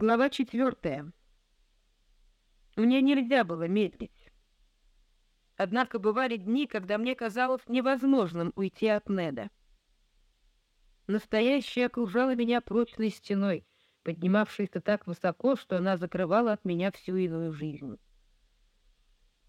Глава четвертая. Мне нельзя было медлить. Однако бывали дни, когда мне казалось невозможным уйти от Неда. Настоящее окружало меня прочной стеной, поднимавшейся так высоко, что она закрывала от меня всю иную жизнь.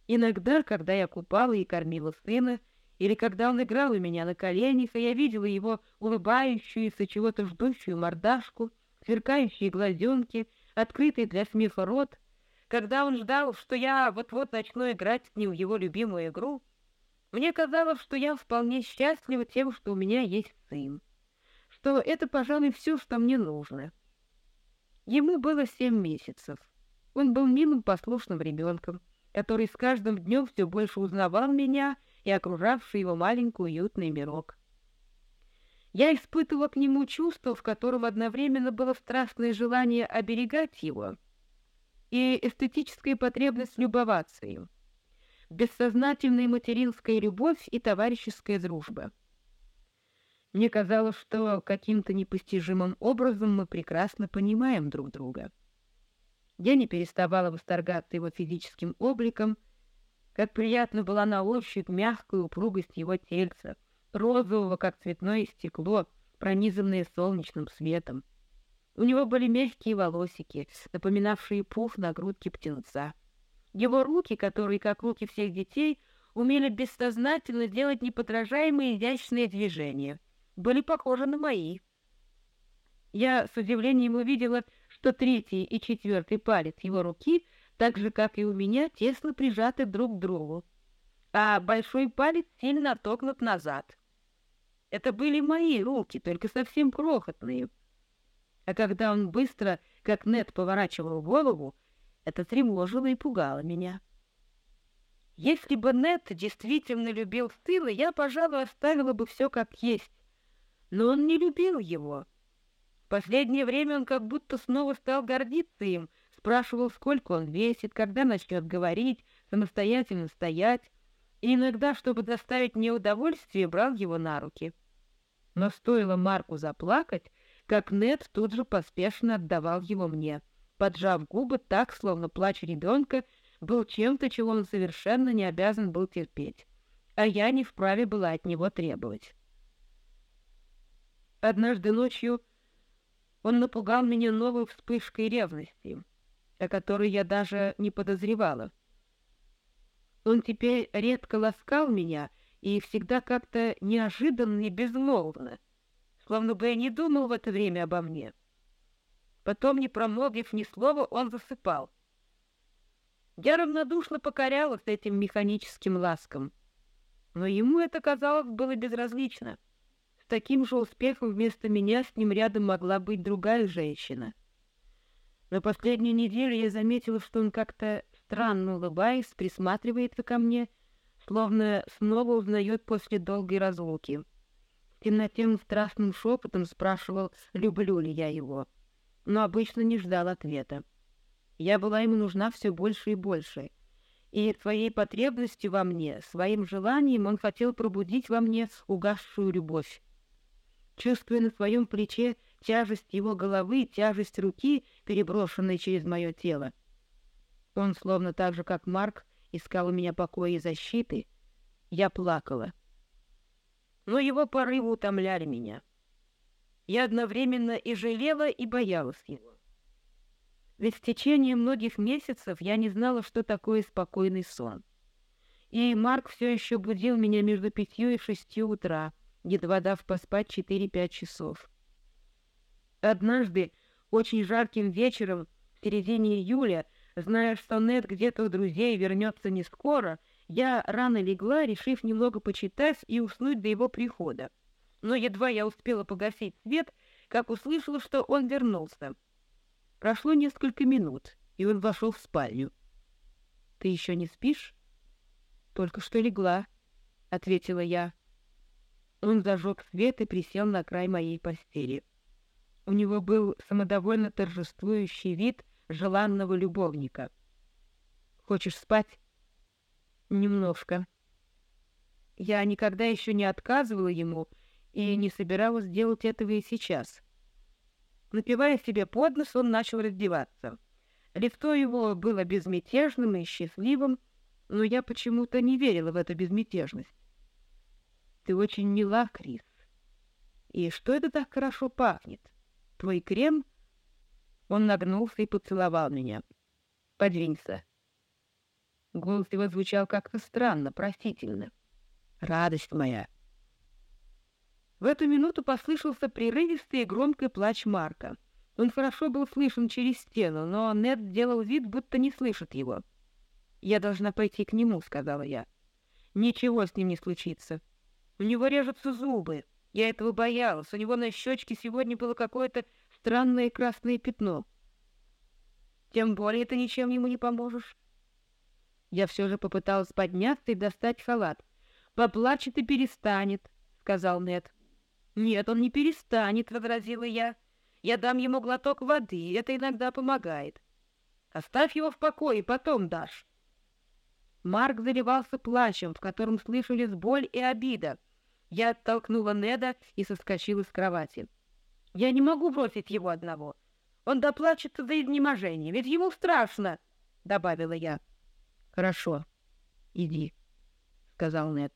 Иногда, когда я купала и кормила сына, или когда он играл у меня на коленях, и я видела его улыбающуюся, чего-то ждущую мордашку — сверкающие глазенки, открытый для смеха рот. Когда он ждал, что я вот-вот начну играть с ним в его любимую игру, мне казалось, что я вполне счастлива тем, что у меня есть сын, что это, пожалуй, все, что мне нужно. Ему было семь месяцев. Он был милым послушным ребенком, который с каждым днем все больше узнавал меня и окружавший его маленький уютный мирок. Я испытывала к нему чувство, в котором одновременно было страстное желание оберегать его и эстетическая потребность любоваться им, бессознательная материнская любовь и товарищеская дружба. Мне казалось, что каким-то непостижимым образом мы прекрасно понимаем друг друга. Я не переставала восторгаться его физическим обликом, как приятно была на ощупь мягкая упругость его тельца — розового, как цветное стекло, пронизанное солнечным светом. У него были мягкие волосики, напоминавшие пух на грудке птенца. Его руки, которые, как руки всех детей, умели бессознательно делать неподражаемые изящные движения, были похожи на мои. Я с удивлением увидела, что третий и четвертый палец его руки, так же, как и у меня, тесно прижаты друг к другу, а большой палец сильно отогнут назад. Это были мои руки, только совсем крохотные. А когда он быстро, как Нет, поворачивал голову, это тревожило и пугало меня. Если бы Нет действительно любил сына, я, пожалуй, оставила бы все как есть. Но он не любил его. Последнее время он как будто снова стал гордиться им, спрашивал, сколько он весит, когда начнет говорить, самостоятельно стоять, и иногда, чтобы доставить мне удовольствие, брал его на руки. Но стоило Марку заплакать, как Нед тут же поспешно отдавал его мне, поджав губы так, словно плач ребенка был чем-то, чего он совершенно не обязан был терпеть, а я не вправе была от него требовать. Однажды ночью он напугал меня новой вспышкой ревности, о которой я даже не подозревала. Он теперь редко ласкал меня и всегда как-то неожиданно и безмолвно, словно бы я не думал в это время обо мне. Потом, не промолвив ни слова, он засыпал. Я равнодушно покорялась этим механическим ласкам, но ему это, казалось, было безразлично. С таким же успехом вместо меня с ним рядом могла быть другая женщина. На последнюю неделю я заметила, что он как-то странно улыбаясь, присматривается ко мне — словно снова узнает после долгой разлуки. В темноте он страстным шепотом спрашивал, люблю ли я его, но обычно не ждал ответа. Я была ему нужна все больше и больше, и своей потребностью во мне, своим желанием он хотел пробудить во мне угасшую любовь. Чувствуя на своем плече тяжесть его головы, тяжесть руки, переброшенной через мое тело, он, словно так же, как Марк, искал у меня покоя и защиты, я плакала. Но его порывы утомляли меня. Я одновременно и жалела, и боялась его. Ведь в течение многих месяцев я не знала, что такое спокойный сон. И Марк все еще будил меня между пятью и шестью утра, едва дав поспать четыре-пять часов. Однажды, очень жарким вечером, в середине июля, Зная, что Нед где-то у друзей вернется не скоро, я рано легла, решив немного почитать и уснуть до его прихода. Но едва я успела погасить свет, как услышала, что он вернулся. Прошло несколько минут, и он вошел в спальню. — Ты еще не спишь? — Только что легла, — ответила я. Он зажег свет и присел на край моей постели. У него был самодовольно торжествующий вид, желанного любовника. Хочешь спать? Немножко. Я никогда еще не отказывала ему и не собиралась делать этого и сейчас. Напивая себе под нос, он начал раздеваться. Лицо его было безмятежным и счастливым, но я почему-то не верила в эту безмятежность. «Ты очень мила, Крис. И что это так хорошо пахнет? Твой крем?» Он нагнулся и поцеловал меня. «Подвинься». Голос его звучал как-то странно, простительно. «Радость моя!» В эту минуту послышался прерывистый и громкий плач Марка. Он хорошо был слышен через стену, но Нед делал вид, будто не слышит его. «Я должна пойти к нему», — сказала я. «Ничего с ним не случится. У него режутся зубы. Я этого боялась. У него на щечке сегодня было какое-то странное красное пятно. Тем более ты ничем ему не поможешь». Я все же попыталась подняться и достать халат. «Поплачет и перестанет», — сказал Нед. «Нет, он не перестанет», — возразила я. «Я дам ему глоток воды, это иногда помогает. Оставь его в покое, потом дашь». Марк заливался плачем, в котором слышались боль и обида. Я оттолкнула Неда и соскочила с кровати. «Я не могу бросить его одного. Он доплачется за изнеможение, ведь ему страшно», — добавила я. «Хорошо, иди», — сказал Нед.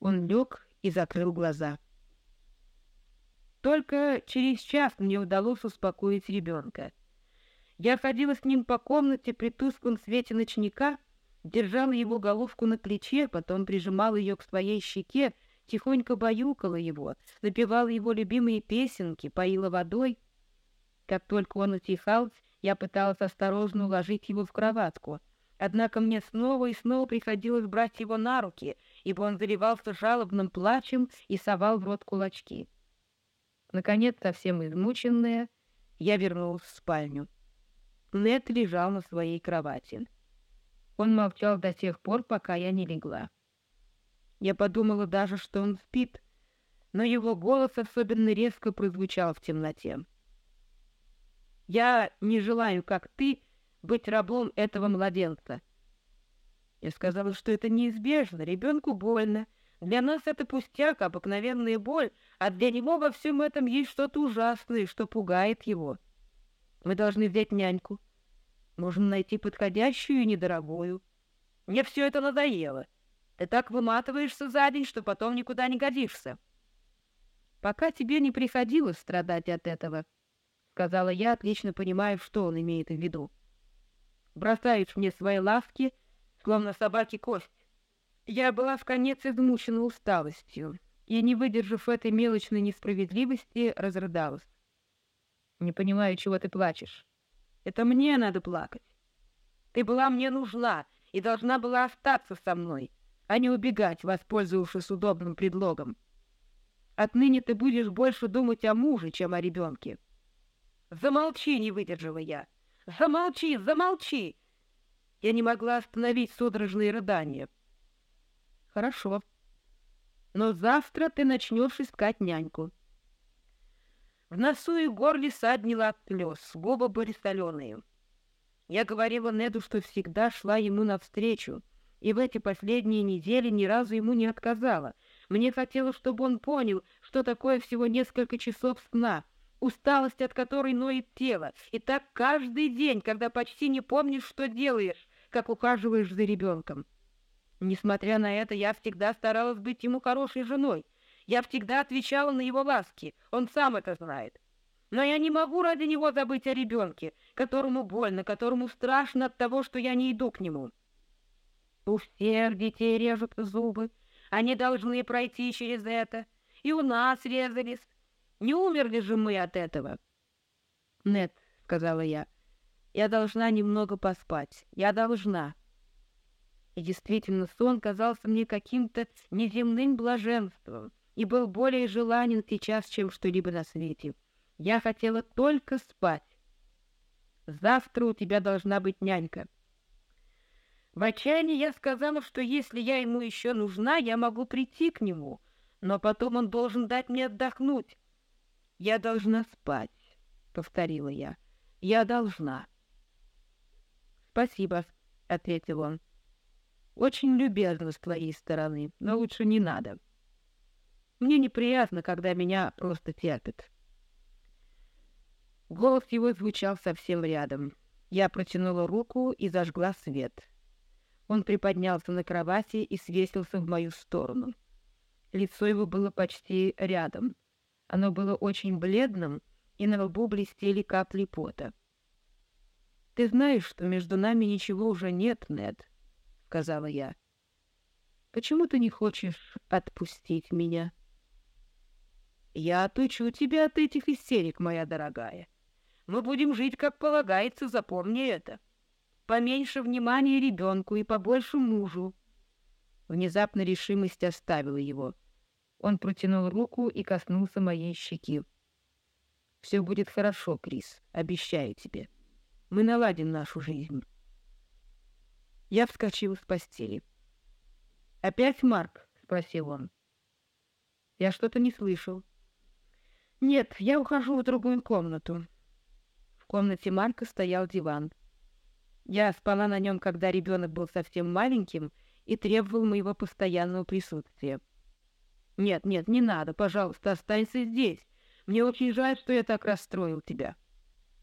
Он лег и закрыл глаза. Только через час мне удалось успокоить ребенка. Я ходила с ним по комнате при тусклом свете ночника, держала его головку на плече, потом прижимала ее к своей щеке, тихонько баюкала его, напевала его любимые песенки, поила водой. Как только он утихал, я пыталась осторожно уложить его в кроватку. Однако мне снова и снова приходилось брать его на руки, ибо он заливался жалобным плачем и совал в рот кулачки. Наконец, совсем измученная, я вернулась в спальню. Нет лежал на своей кровати. Он молчал до тех пор, пока я не легла. Я подумала даже, что он спит, но его голос особенно резко прозвучал в темноте. «Я не желаю, как ты, быть рабом этого младенца». Я сказала, что это неизбежно, ребенку больно, для нас это пустяк, обыкновенная боль, а для него во всем этом есть что-то ужасное, что пугает его. Мы должны взять няньку. Нужно найти подходящую и недорогую. Мне все это надоело. Ты так выматываешься за день, что потом никуда не годишься. Пока тебе не приходилось страдать от этого, — сказала я, отлично понимая, что он имеет в виду. Бросаешь мне свои ласки, словно собаки кость. Я была в конец измучена усталостью и, не выдержав этой мелочной несправедливости, разрыдалась. «Не понимаю, чего ты плачешь. Это мне надо плакать. Ты была мне нужна и должна была остаться со мной, а не убегать, воспользовавшись удобным предлогом. Отныне ты будешь больше думать о муже, чем о ребенке». «Замолчи!» — не выдержала я. «Замолчи! Замолчи!» Я не могла остановить судорожные рыдания. Хорошо. Но завтра ты начнешь искать няньку. В носу и горле саднило от слез, губы были соленые. Я говорила Неду, что всегда шла ему навстречу, и в эти последние недели ни разу ему не отказала. Мне хотелось, чтобы он понял, что такое всего несколько часов сна, усталость от которой ноет тело, и так каждый день, когда почти не помнишь, что делаешь, как ухаживаешь за ребенком. Несмотря на это, я всегда старалась быть ему хорошей женой. Я всегда отвечала на его ласки, он сам это знает. Но я не могу ради него забыть о ребенке, которому больно, которому страшно от того, что я не иду к нему. У всех детей режут зубы, они должны пройти через это, и у нас резались. Не умерли же мы от этого? — Нет, — сказала я, — я должна немного поспать, я должна. И действительно, сон казался мне каким-то неземным блаженством и был более желанен сейчас, чем что-либо на свете. Я хотела только спать. Завтра у тебя должна быть нянька. В отчаянии я сказала, что если я ему еще нужна, я могу прийти к нему, но потом он должен дать мне отдохнуть. Я должна спать, — повторила я. Я должна. Спасибо, — ответил он. Очень любезно с твоей стороны, но лучше не надо. Мне неприятно, когда меня просто терпят. Голос его звучал совсем рядом. Я протянула руку и зажгла свет. Он приподнялся на кровати и свесился в мою сторону. Лицо его было почти рядом. Оно было очень бледным, и на лбу блестели капли пота. «Ты знаешь, что между нами ничего уже нет, Нед», — сказала я. «Почему ты не хочешь отпустить меня?» «Я отучу тебя от этих истерик, моя дорогая. Мы будем жить, как полагается, запомни это. Поменьше внимания ребенку и побольше мужу». Внезапно решимость оставила его. Он протянул руку и коснулся моей щеки. «Все будет хорошо, Крис, обещаю тебе. Мы наладим нашу жизнь». Я вскочила с постели. «Опять Марк?» — спросил он. «Я что-то не слышал». «Нет, я ухожу в другую комнату комнате Марка стоял диван. Я спала на нем, когда ребенок был совсем маленьким и требовал моего постоянного присутствия. «Нет, нет, не надо, пожалуйста, останься здесь. Мне очень жаль, что я так расстроил тебя.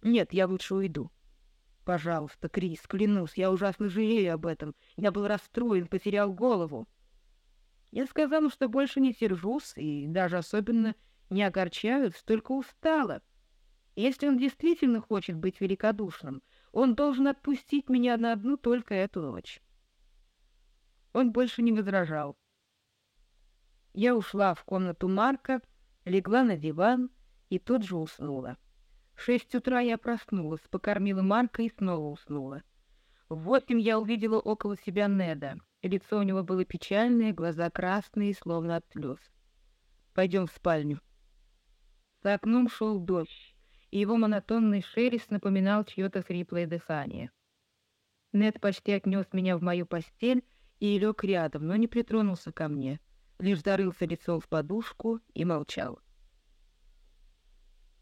Нет, я лучше уйду». «Пожалуйста, Крис, клянусь, я ужасно жалею об этом. Я был расстроен, потерял голову». Я сказала, что больше не сержусь и даже особенно не огорчаюсь, только устала. Если он действительно хочет быть великодушным, он должен отпустить меня на одну только эту ночь. Он больше не возражал. Я ушла в комнату Марка, легла на диван и тут же уснула. В шесть утра я проснулась, покормила Марка и снова уснула. В восемь я увидела около себя Неда. Лицо у него было печальное, глаза красные, словно от слез. «Пойдем в спальню». За окном шел дождь и его монотонный шелест напоминал чье-то хриплое дыхание. Нед почти отнес меня в мою постель и лег рядом, но не притронулся ко мне, лишь зарылся лицом в подушку и молчал.